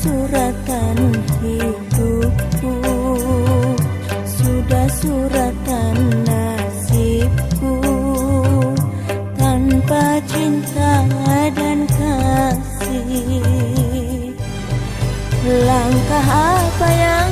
suratan hidupku. Sudah suratan nasibku. Tanpa cinta dan kasih. Langkah apa yang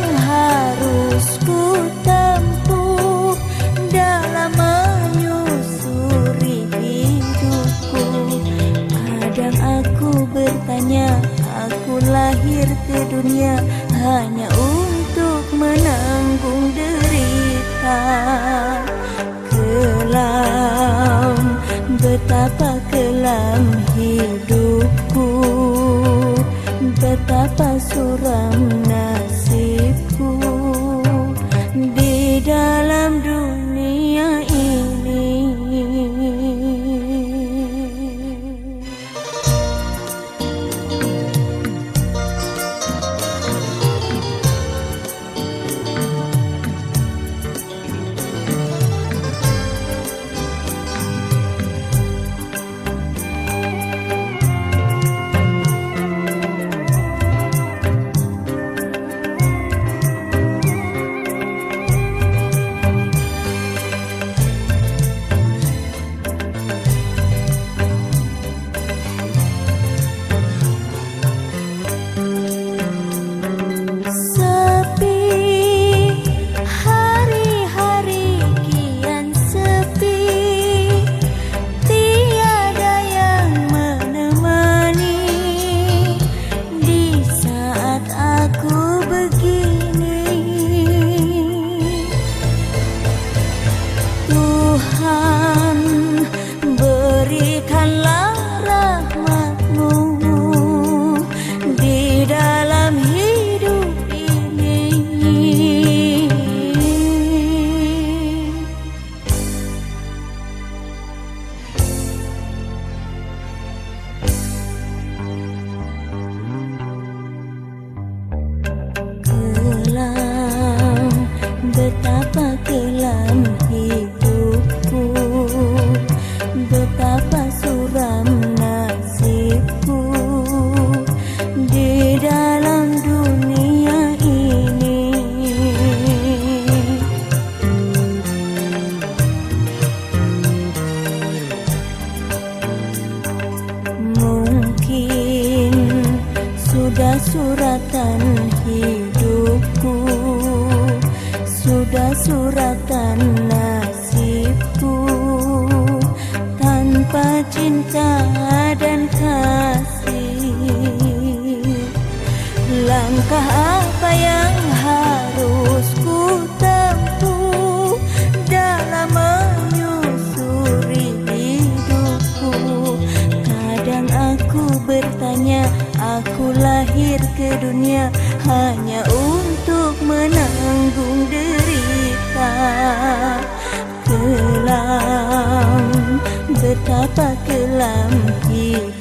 lahir ke dunia Hanya untuk menanggung derita. Kelam Betapa kelam hidupku Betapa suram nasibku hidupku. Betapa suram nasibku. Di dalam dunia ini. Mungkin sudah suratan hidupku Sudah suratan nasibku. Tanpa cinta dan kasih Langkah apa yang harus ku tempuh Dalam menyusuri hidupku? Kadang aku bertanya Aku lahir ke dunia Hanya untuk Kelam Betapa kelam hidup